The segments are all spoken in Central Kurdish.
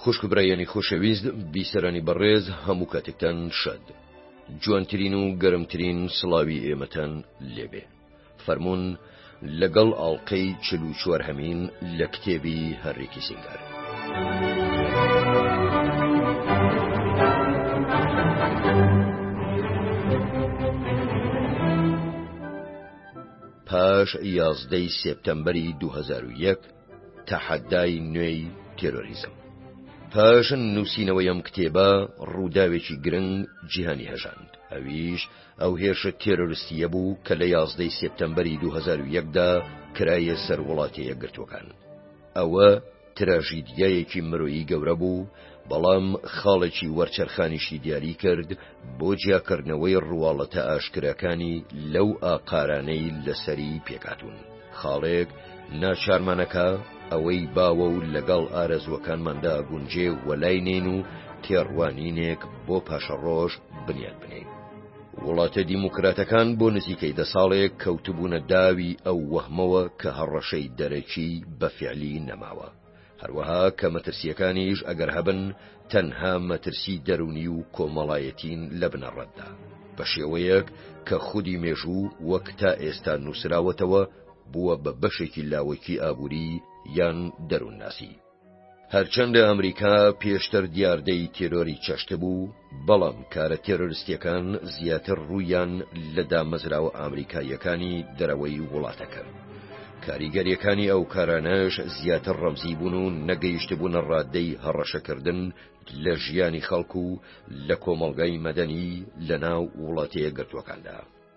خوشک برایانی خۆشەویست بیسەرانی بەڕێز هەموو کاتێکتان شەد جوانترین و گەرمترین سڵاوی ئێمەتان لێبێ فەرمونون لەگەڵ ئاڵلقەی چل و چوار هەمین لە کتێبی هەرێکی سنگار. پاش یازدەی سێپتەمبەری 2001 تەحەدای نوێی تێرۆریزم پاش نووسینەوەی ئەم کتێبە ڕووداوێکی گرنگ جیهانی هەژاند ئەویش ئەو هێرشە تێرۆریستیە بوو کە لە یازدەی سپتەمبەری 2010دا کرایە سەر وڵاتە یەکگرتوەکان ئەوە تراژیدیایەکی مرۆیی گەورە بوو بەڵام خاڵێکی وەرچەرخانیشی دیاری کرد بۆ جیاکردنەوەی ڕواڵەتە ئاشکراکانی لەو ئاقارانەی لەسەری پێکهاتوون خاڵێک ناچارمانەکە ئەوەی باوە و لەگەڵ ئارەزوەکانماندا گونجێ وەلای نین و تێڕوانینێک بۆ پاشەڕۆژ بنیاد بنین. وڵاتە دیموکراتەکان بۆ نزیکەی دە ساڵێک کەوتبوونە داوی ئەو وەهمەوە کە هەڕەشەی دەرەکی بە فعلی نەماوە. هەروەها کە مەترسییەکانیش ئەگەر هەبن تەنها مەترسی دەروونی و کۆمەڵایەتین لە بنەڕەتدا بە شێوەیەک کە خودی مێژوو وەک تا ئێستا نووسراوەتەوە بووە بە بەشێکی لاوەکی ئابووری یان دەروونناسی هەرچەندە ئەمریکا پێشتر دیاردەی تێرۆری چەشتبوو، بەڵام کارە تێرۆرستییەکان زیاتر ڕوویان لە دامەزراوە ئامریکاییەکانی دەرەوەی وڵاتە کرد. کاریگەرییەکانی ئەو کارانەش زیاتر ڕەمزی بوون و نەگەیشتبوونە ڕاددەی هەڕەشەکردن لە ژیانی خەڵک و لە کۆمەڵگای مەدەنی لەناو وڵاتە یەکگرتووەکاندا.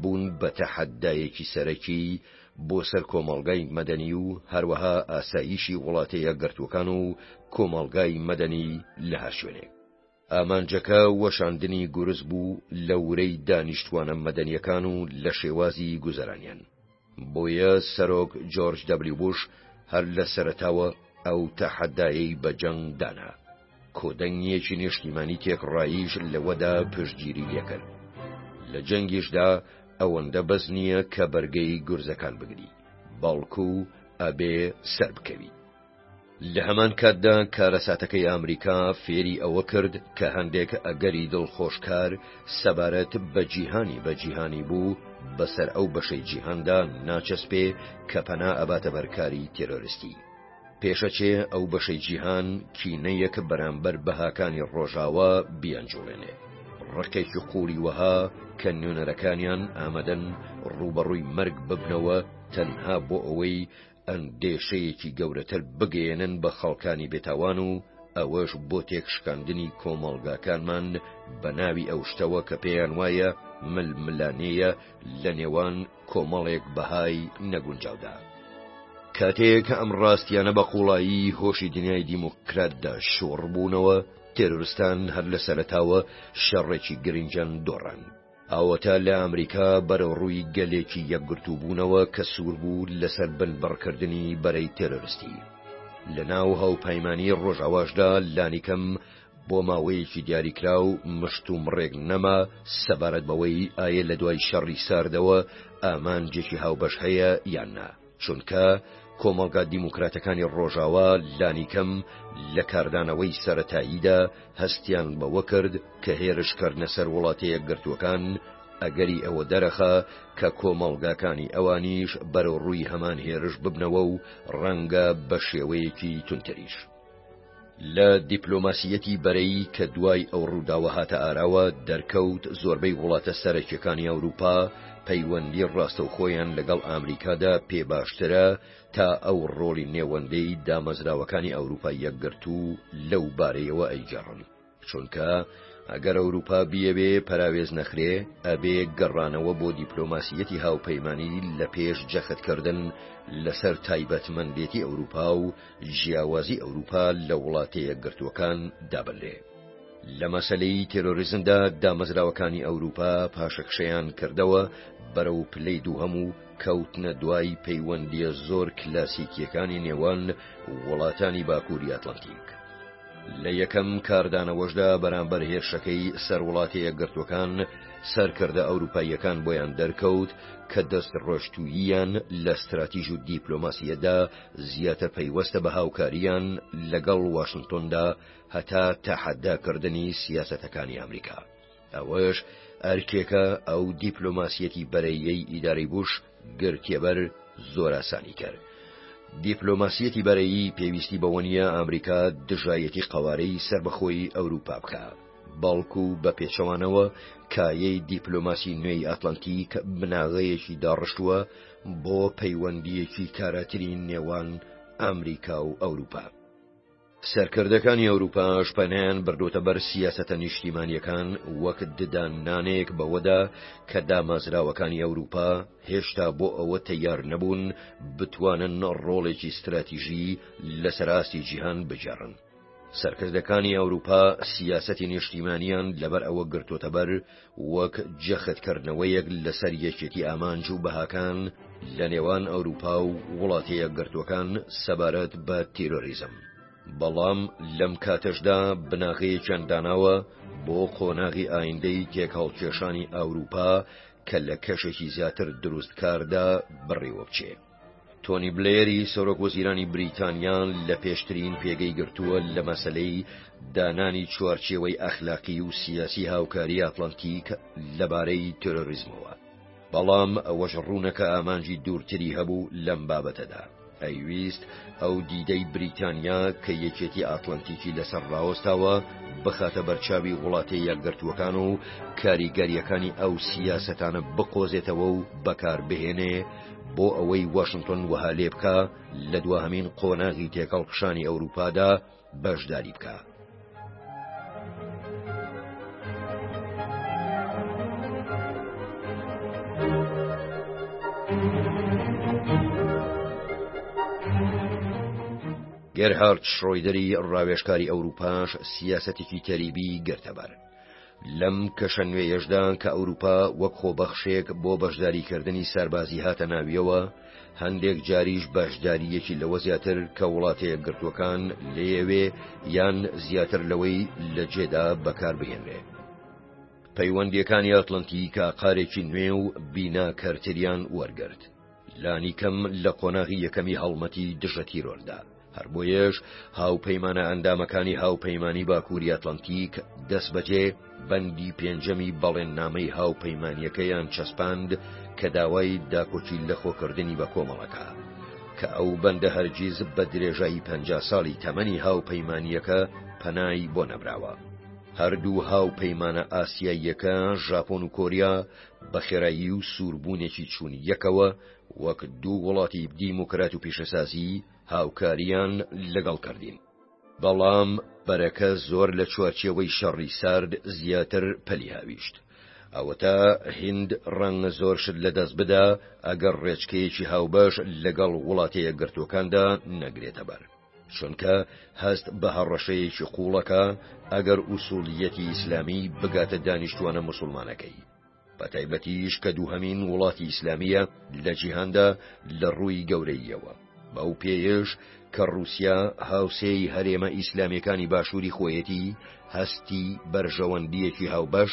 بوون بە تەحەددایەکی سەرەکی بۆ سەر کۆمەڵگای مەدەنی و هەروەها ئاساییشی وڵاتەیەکگرتووەکان و کۆمەڵگای مەدەنی لە هەر شوێنێک. ئامانجەکە وەشاندنی گورز بوو لە ورەی دانیشتوانە مەدەنییەکان و لە شێوازی گوزەرانیان. بۆیە سەرۆک جۆرج دەبلیو بوش هەر لە سەرەتاوە ئەو تەحەدایەی بە جەنگ دانا. کۆدەنگییەکی نیشتیمانی تێکڕاییش لەوەدا پشتگیری لێ کرد. لە جەنگیشدا ئەوەندە بەس نییە کە بەرگەی گورزەکان بگری، بەڵکوو ئەبێ سەربکەوی. لە هەمان کاتدا کارەساتەکەی ئامریکا فێری ئەوە کرد کە هەندێک ئەگەری دڵخۆشکار سەبارەت بە جیهانی بە جیهانی بوو بەسەر ئەو بەشەی جیهاندا ناچەسپێ کە پەنا ئەباتە بەرکاری تێرۆرستی. پێشەچێ ئەو بەشەی جیهان کینەیەک بەرامبەر بەهاکانی ڕۆژاوا بیانجوڵێنێ. ڕقێکی قووڵی وەها کە نوێنەرەکانیان ئامەدەن ڕووبەڕووی مەرگ ببنەوە تەنها بۆ ئەوەی ئەندێشەیەکی گەورەتر بگەیەنن بە خەڵکانی بێتاوان و ئەوەش بۆ تێکشکاندنی کۆمەڵگاکانمان بە ناوی ئەو شتەوە کە پێیان وایە ململانێیە لە نێوان کۆمەڵێک بەهای نەگونجاودا. کاتێک کە ئەم ڕاستیانە بە قوڵایی هۆشی دنیای دیموکراتدا شۆڕبوونەوە تێرۆرستان هەر لە سەرتاوە شەڕێکی گرنجان دۆڕان. ئەوەتا لە ئەمریکا بەرەو ڕووی گەلێکی یەکگرتووبوونەوە کە سوور بوو لەسەر بنبڕکردنی بەرەی تێرۆرستی. لە ناو هاوپەیمانی ڕۆژاواشدا لانیکەم بۆ ماوەیەکی دیاریکراو مشتومڕێک نەما سەبارەت بەوەی ئایە لە دوای شەڕی ساردەوە ئامانجێکی هاوبەش هەیە یان نا. چونکە کۆمەڵگا دیموکراتەکانی ڕۆژاوا لانیکەم لە کاردانەوەی سەرەتاییدا هەستیان بەوە کرد کە هێرشکردنە سەر وڵاتەیەکگرتووەکان ئەگەری ئەوە دەرەخا کە کۆمەڵگاکانی ئەوانیش بەرەو ڕووی هەمان هێرش ببنەوە و ڕەنگە بە شێوەیەکی تونتریش. لە دیپلۆماسییەتی بەرەیی کە دوای ئەو ڕووداوە هاتە ئاراوە، دەرکەوت زۆربەی وڵاتە سەرەکییەکانی ئەوروپا پەیوەندی ڕاستەوخۆیان لەگەڵ ئامریکادا پێ باشترە تا ئەو ڕۆڵی نێوەندەی دامەزراوەکانی ئەوروپای یەکگرتوو لەو بارەیەوە ئەیگێڕن. چونکە ئەگەر ئەوروپا بیەوێ پەراوێز نەخرێ، ئەبێ گەڕانەوە بۆ دیپلۆماسییەتی هاوپەیمانی لە پێش جەخت کردن لەسەر تایبەتمەندێتی ئەوروپا و جیاوازی ئەوروپا لە وڵاتە یەکگرتووەکان دا بنرێ. لە مەسەلەی تێرۆریزمدا دامەزراوەکانی ئەوروپا پاشەکشەیان کردەوە بەرەو پلەی دووهەم و کەوتنە دوای پەیوەندییە زۆر کلاسیکییەکانی نێوان وڵاتانی باکووری ئەتڵەنتیک. لە یەکەم کاردانەوەشدا بەرامبەر هێرشەکەی سەر وڵاتە یەکگرتووەکان، سەرکردە ئەوروپاییەکان بۆیان دەرکەوت کە دەستڕۆیشتووییان لە ستراتیژ و دیپلۆماسییەتدا زیاتر پەیوەستە بە هاوکارییان لەگەڵ واشنتۆندا هەتا تەحەداکردنی سیاسەتەکانی ئەمریکا. ئەوەش ئەرکێکە ئەو دیپلۆماسیەتی بەرەییەی ئیدارەی بوش گرتیەبەر زۆر ئاسانی کرد. دیپلۆماسیەتی بەرەیی پێویستی بەوە نییە ئامریکا دژایەتی قەوارەی سەربەخۆی ئەوروپا بکا، بەڵکو بە پێچەوانەوە کایەی دیپلۆماسی نوێی ئاتلانتیک بناغەیەکی داڕشتووە بۆ پەیوەندییەکی کاراتری نێوان ئامریکا و ئەوروپا. سەرکردەکانی ئەوروپاش پەنایان بردۆتە بەر سیاسەتە نیشتیمانیەکان وەک ددان نانێک بەوەدا کە دامازراوەکانی ئەوروپا هێشتا بۆ ئەوە تەیار نەبوون بتوانن ڕۆڵێکی ستراتیژی لەسەر ئاستی جیهان بگێڕن. سەرکردەکانی ئەوروپا سیاسەتی نیشتیمانیان لەبەر ئەوە گرتۆتەبەر وەک جەخت کردنەوەیەک لەسەر یەکێتی ئامانج و بەهاکان لە نێوان ئەوروپا و وڵاتە یەکگرتووەکان سەبارەت بە تیرۆریزم. بەڵام لەم کاتەشدا بناغەیەکیان داناوە بۆ قۆناغی ئایندەی تێکهەڵکێشانی ئەوروپا کە لە کەشێکی زیاتر دروستکاردا بەڕێوەبچێ. تۆنی بلێری سەرۆک وەزیرانی بریتانیا لە پێشترین پێگەی گرتووە لە مەسلەی دانانی چوارچێوەی ئەخلاقی و سیاسی هاوکاری ئەتلانتیک لەبارەی تۆرۆریزمەوە بەڵام ئەوەش ڕوونەکە ئامانجی دوورتری هەبوو لەم بابەتەدا ئەیویست ئەو دیدەی بریتانیا کە یەکێتی ئاتلانتیکی لەسەر ڕاوەستاوە بخاتە بەرچاوی وڵاتە یەکگرتووەکان و کاریگەریەکانی ئەو سیاسەتانە بقۆزێتەوە و بەکار بهێنێ بۆ ئەوەی واشنتۆن وەها لێ بکا لە دواهەمین قۆناغی تێکەڵ خشانی ئەوروپادا بەشداری بکە. گەرهارد شڕۆیدەری ڕاوێشکاری ئەوروپاش سیاسەتێکی تەریبی گرتەبەر. لەم کەشە نوێیەشدا کە ئەوروپا وەک خۆبەخشێک بۆ بەشداریکردنی سەربازی هاتە ناوییەوە، هەندێک جاریش بەشدارییەکی لەوە زیاتر کە وڵاتەیەکگرتووەکان لێیەوێ یان زیاتر لەوەی لە جێدا بەکار بهێنرێ. پەیوەندییەکانی ئەتڵەنتی کە قارێکی نوێ و بینا کەرتریان وەرگرت. لانیکەم لە قۆناغی یەکەمی هەڵمەتی دژە تیرۆردا. هەر بۆیەش هاوپەیمانە ئەندامەکانی هاوپەیمانی باکووری ئەتلەنتیک دەستبەجێ بەندی پێنجەمی بەڵێننامەی هاوپەیمانیەکەیان چەسپاند کە داوای داکۆکی لەخۆکردنی بە کۆمەڵەکە کە ئەو بەندە هەرگیز بە درێژایی پەنج ساڵی تەمەنی هاوپەیمانیەکە پەنای بۆ نەبراوە. هەردوو هاوپەیمانە ئاسیاییەکە ژاپۆن و کۆریا بە خێرایی و سووربوونێکی چوون یەکەوە وەک دوو وڵاتی دیموکرات و پیشەسازی هاوکارییان لەگەڵ کردین. بەڵام پەرەکە زۆر لە چوارچێوەی شەڕی سارد زیاتر پەلی هاویشت. ئەوەتا هیند ڕەنگە زۆر شت لەدەست بدا ئەگەر ڕێچکەیەکی هاوبەش لەگەڵ وڵاتە یەکگرتووەکاندا نەگرێتەبەر. چونکە هەست بە هەڕەشەیەکی قووڵ ئەکا ئەگەر ئوسوڵییەتی ئیسلامی بگاتە دانیشتوانە موسوڵمانەکەی، بەتایبەتیش کە دووهەمین وڵاتی ئیسلامییە لە جیهاندا لە ڕووی گەورەییەوە، بەو پێیەش کە ڕووسیا هاوسێی هەرێمە ئیسلامییەکانی باشووری خۆیەتی، هەستی بەرژەوەندییەکی هاوبەش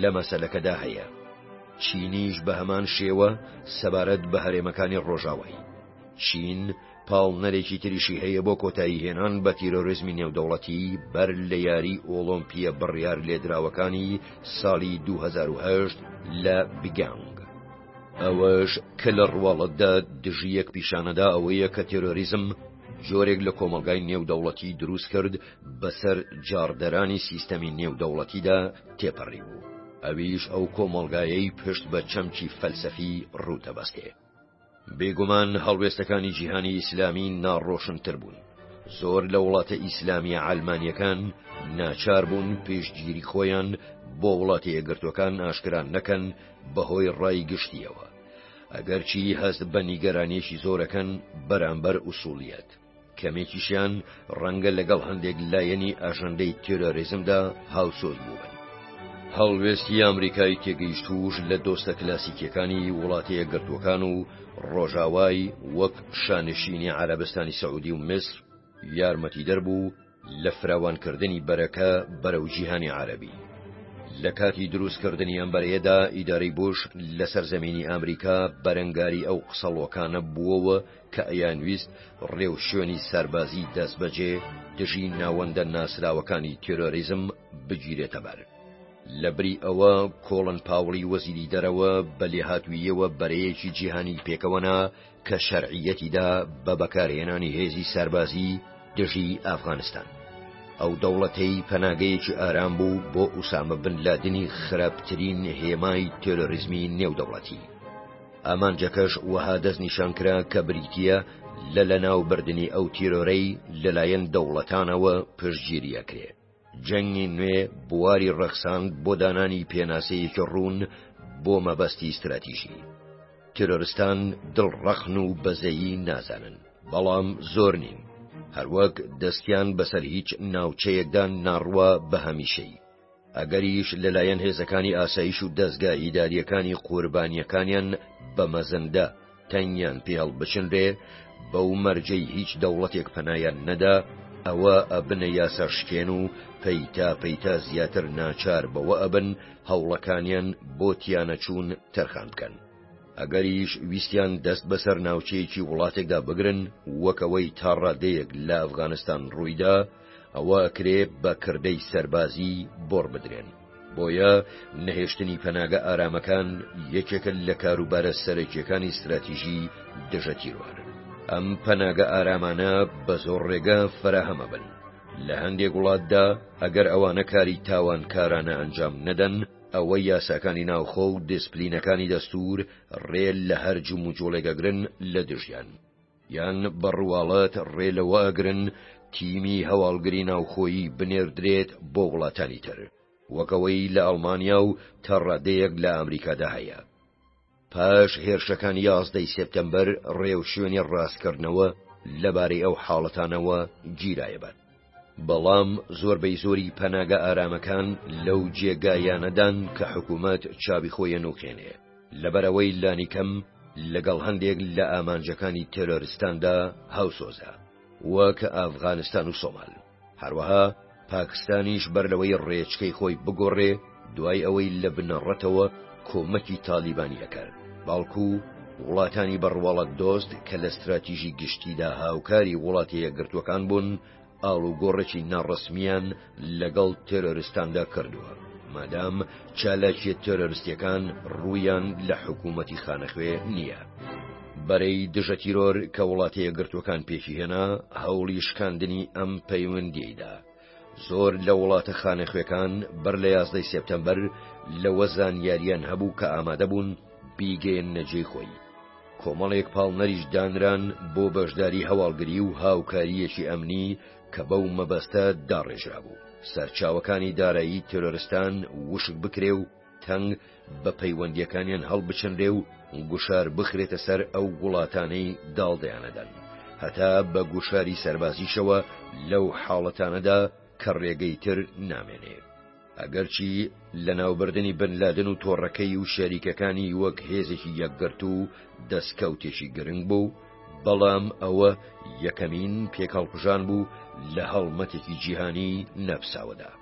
لە مەسەلەکەدا هەیە. چینیش بە هەمان شێوە سەبارەت بە هەرێمەکانی ڕۆژاوای چین، پاڵنەرێکی تریشی هەیە بۆ کۆتایی هێنان بە تیرۆریزمی نێودەوڵەتی بەر لە یاری ئۆڵۆمپیە بڕیار لێدراوەکانی ساڵی 2010 لە بگانگ. ئەوەش کە لە ڕواڵەتدا دژی یەک پیشانەدا ئەوەیە کە تێرۆریزم جۆرێک لە کۆمەلگای نێودەوڵەتی دروست کرد بەسەر جاڕدەرانی سیستەمی نێودەوڵەتیدا تێپەڕی بوو ئەویش ئەو کۆمەلگایەی پشت بە چەمکی فەلسەفی ڕوتەبەستێ بیگومان هەڵوێستەکانی جیهانی ئیسلامی ناڕۆشنتر بوون. زۆر لە وڵاتە ئیسلامیە عەلمانیەکان ناچار بوون پێشگیری خۆیان بۆ وڵاتی یەگرتوەکان ئاشکران نەکەن بەهۆی ڕای گشتیەوە. ئەگەرچی هەست بە نیگەرانیەکی زۆرەکەن بەرامبەر ئوسوڵیەت. کەمێکیشیان ڕەنگە لەگەڵ هەندێک لایەنی ئاژەندەی تێرۆریزمدا هاوسۆز بووبن. هەڵوێستی ئامریکای تێگەیشتووش لە دۆستە کلاسیکیەکانی وڵاتە یەکگرتووەکان و ڕۆژاوای وەک شانشینی عەرەبستانی سەعودی و میسر یارمەتیدەر بوو، لە فراوانکردنی بەرەکە بەرەو جیهانی عەرەبی. لە کاتی دروستکردنی ئەم بەرەیەدا ئیدارەی بوش لەسەر زەمینی ئامریکا بەرەنگاری ئەو قسەڵۆکانە بووەوە کە ئەیانویست ڕێوشوێنی سەربازی دەستبەجێ دژی ناوەندە ناسراوەکانی تیرۆریزم بگیرێتەبەر. لە بری ئەوە کۆڵن پاوڵی وەزیری دەرەوە بە لێهاتووییەوە بەرەیەکی جیهانی پێکەوەنا کە شەرعیەتی دا بە بەکارهێنانی هێزی سەربازی دژی ئەفغانستان. ئەو دەوڵەتەی پەناگەیەکی ئارام بوو بۆ ئوسامە بن لادنی خراپترین هێمای تێرۆریزمی نێودەوڵەتی. ئامانجەکەش وەها دەستنیشان کرا کە بریتییە لە لەناوبردنی ئەو تیرۆرەی لەلایەن دەوڵەتانەوە پشتگیری ئەکرێ. جەنگی نوێ بواری ڕەخساند بۆ دانانی پێناسەیەکی ڕوون بۆ مەبەستی ستراتیژی. تیرۆرستان دڵ ڕەخن و بەزەیی نازانن. بەڵام زۆر نین. هەروەک دەستیان بەسەر هیچ ناوچەیەکدا ناڕوا بە هەمیشەیی. ئەگەریش لەلایەن هێزەکانی ئاسایش و دەزگا ئیدارییەکانی قوربانییەکانیان بە مەزەندە، تەنگیان پێ هەڵبچنرێ، بەو مەرجەی هیچ دەوڵەتێک پەنایان نەدا، ئەوە ئەبنە یاسا شکێن و پەیتا پەیتا زیاتر ناچار بەوە ئەبن هەوڵەکانیان بۆ تیانەچوون تەرخان بکەن. ئەگەریش ویستیان دەست بەسەر ناوچەیەکی وڵاتێکدا بگرن، وەک ئەوەی تا ڕادەیەک لە ئەفغانستان ڕووی دا، ئەوا ئەکرێ بە کردەی سەربازی بۆڕ بدرێن. بۆیە نەهێشتنی پەناگە ئارامەکان یەکێکە لە کاروبارە سەرەکیەکانی ستراتیژی دژە تیرۆر. ئەم پەناگە ئارامانە بە زۆر ڕێگە فەراهەمەبن. لە هەندێک وڵاتدا ئەگەر ئەوانە کاری تاوانکارانە ئەنجام نەدەن، ئەوە یاساکانی ناوخۆ و دیسپلینەکانی دەستور ڕێ لە هەر جموجۆڵێک ئەگرن لە دژیان. یان بە ڕواڵەت ڕێ لەوە ئەگرن تیمی هەواڵگری ناوخۆیی بنێردرێت بۆ وڵاتانی تر، وەک ئەوەی لە ئەڵمانیا و تا ڕادەیەک لە ئامریکادا هەیە. پاش هێرشەکانی یازدەی سێپتەمبەر ڕێوشوێنی ڕاستکردنەوە لەبارەی ئەو حاڵەتانەوە گیرایە بەر. بەڵام زۆربەی زۆری پەناگە ئارامەکان لەو جێگایانەدان کە حکوومەت چاوی خۆی ئەنووقێنێ، لەبەرئەوەی لانیکەم لەگەڵ هەندێک لە ئامانجەکانی تێرۆرستاندا هاوسۆزە، وەک ئەفغانستان و سۆمال. هەروەها پاکستانیش بەر لەوەی ڕێچکەی خۆی بگۆڕێ، دوای ئەوەی لە بنەڕەتەوە کۆمەکی تالیبانی ئەکرد، بەڵکو وڵاتانی بەڕواڵەت دۆست کە لە ستراتیژی گشتیدا هاوکاری وڵاتە یەکگرتووەکان بوون، ئاڵوگۆڕێکی ناڕەسمییان لەگەڵ تێرۆرستاندا کردووە، مادام چالاکییە تێرۆرستییەکان ڕوویان لە حکوومەتی خانەخوێ نییە. بەرەی دژەتیرۆر کە وڵاتە یەکگرتووەکان پێکیهێنا، هەوڵی شکاندنی ئەم پەیوەندییەی دا، زۆر لە وڵاتە خانەخوێکان بەر لە یازدەی سێپتەمبەر لەوە زانیاریان هەبوو کە ئامادە بوون بیگەن نەجێی خۆی کۆمەڵێک پاڵنەریش دانران بۆ بەشداری هەواڵگری و هاوکاریەکی ئەمنی کە بەو مەبەستە داڕێژرا بوو سەرچاوەکانی دارایی تەرۆرستان وشک بکرێ و تەنگ بە پەیوەندییەکانیان هەڵبچنرێ و گوشار بخرێتە سەر ئەو وڵاتانەی داڵدەیانەدەن، هەتا بە گوشاری سەربازیشەوە لەو حاڵەتانەدا کە ڕێگەی تر نامێنێ. ئەگەرچی لەناوبردنی بن لادن و تۆڕەکەی و شەریکەکانی وەک هێزێکی یەکگرتوو دەستکەوتێکی گرنگ بوو، بەڵام ئەوە یەکەمین پێکهەڵپژان بوو لە هەڵمەتێکی جیهانی نەپساوەدا.